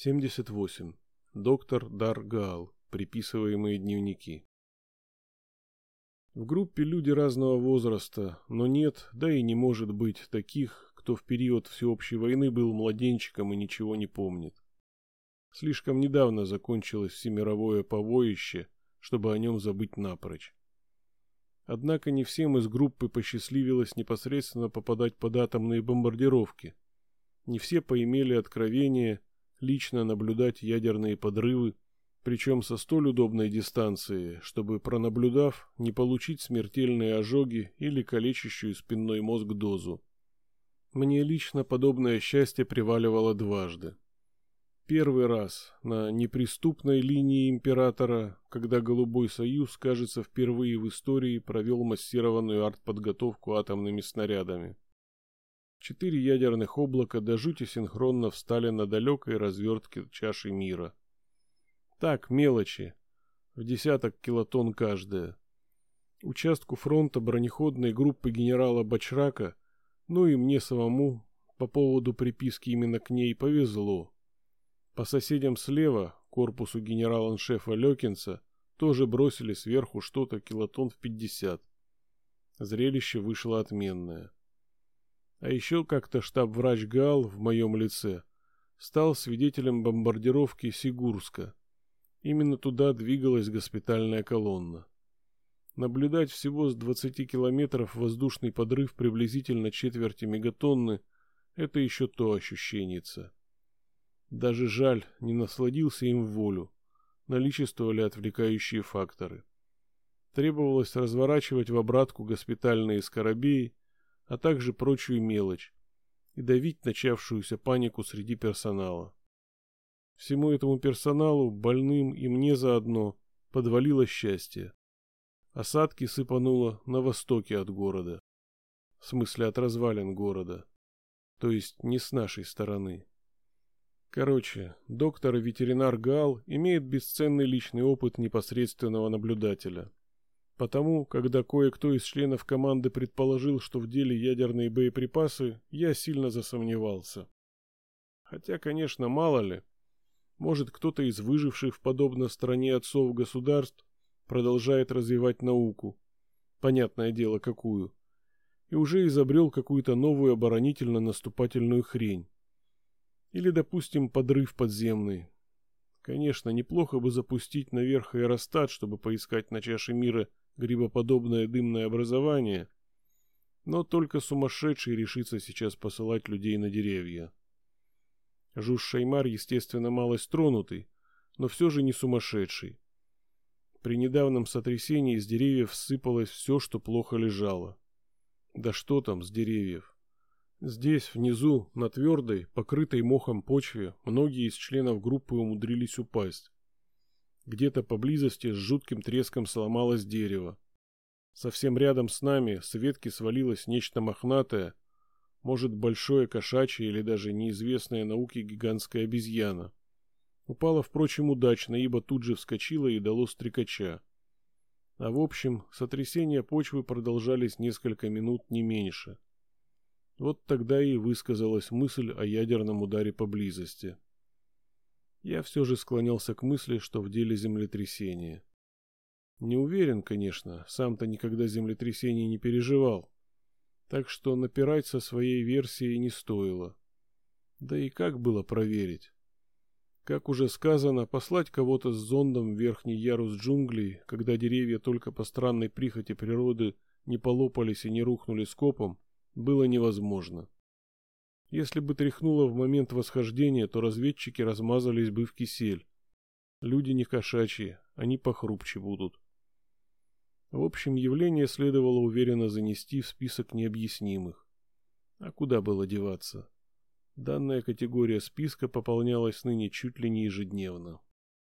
78. Доктор Даргал. Приписываемые дневники. В группе люди разного возраста, но нет, да и не может быть таких, кто в период всеобщей войны был младенчиком и ничего не помнит. Слишком недавно закончилось всемировое побоище, чтобы о нем забыть напрочь. Однако не всем из группы посчастливилось непосредственно попадать под атомные бомбардировки. Не все поимели откровение лично наблюдать ядерные подрывы, причем со столь удобной дистанции, чтобы, пронаблюдав, не получить смертельные ожоги или калечащую спинной мозг дозу. Мне лично подобное счастье приваливало дважды. Первый раз на неприступной линии императора, когда Голубой Союз, кажется, впервые в истории провел массированную артподготовку атомными снарядами. Четыре ядерных облака до жути синхронно встали на далекой развертке чаши мира. Так, мелочи. В десяток килотонн каждая. Участку фронта бронеходной группы генерала Бачрака, ну и мне самому, по поводу приписки именно к ней, повезло. По соседям слева, корпусу генерала-аншефа Лёкинца, тоже бросили сверху что-то килотонн в пятьдесят. Зрелище вышло отменное. А еще как-то штаб-врач Гал в моем лице стал свидетелем бомбардировки Сигурска. Именно туда двигалась госпитальная колонна. Наблюдать всего с 20 километров воздушный подрыв приблизительно четверти мегатонны – это еще то ощущеница. Даже жаль, не насладился им в волю. Наличествовали отвлекающие факторы. Требовалось разворачивать в обратку госпитальные скоробеи а также прочую мелочь, и давить начавшуюся панику среди персонала. Всему этому персоналу, больным и мне заодно, подвалило счастье. Осадки сыпануло на востоке от города. В смысле от развалин города. То есть не с нашей стороны. Короче, доктор ветеринар Гал имеет бесценный личный опыт непосредственного наблюдателя. Потому, когда кое-кто из членов команды предположил, что в деле ядерные боеприпасы, я сильно засомневался. Хотя, конечно, мало ли. Может, кто-то из выживших в подобно стране отцов государств продолжает развивать науку. Понятное дело, какую. И уже изобрел какую-то новую оборонительно-наступательную хрень. Или, допустим, подрыв подземный. Конечно, неплохо бы запустить наверх аэростат, чтобы поискать на чаше мира грибоподобное дымное образование, но только сумасшедший решится сейчас посылать людей на деревья. Жуж Шаймар, естественно, малость тронутый, но все же не сумасшедший. При недавнем сотрясении из деревьев сыпалось все, что плохо лежало. Да что там с деревьев? Здесь, внизу, на твердой, покрытой мохом почве, многие из членов группы умудрились упасть. Где-то поблизости с жутким треском сломалось дерево. Совсем рядом с нами с ветки свалилось нечто мохнатое, может большое кошачье или даже неизвестная науке гигантская обезьяна. Упала, впрочем, удачно, ибо тут же вскочила и дало стрекача. А в общем, сотрясения почвы продолжались несколько минут не меньше. Вот тогда и высказалась мысль о ядерном ударе поблизости. Я все же склонялся к мысли, что в деле землетрясения. Не уверен, конечно, сам-то никогда землетрясений не переживал. Так что напирать со своей версией не стоило. Да и как было проверить? Как уже сказано, послать кого-то с зондом в верхний ярус джунглей, когда деревья только по странной прихоти природы не полопались и не рухнули скопом, было невозможно. Если бы тряхнуло в момент восхождения, то разведчики размазались бы в кисель. Люди не кошачьи, они похрупче будут. В общем, явление следовало уверенно занести в список необъяснимых. А куда было деваться? Данная категория списка пополнялась ныне чуть ли не ежедневно.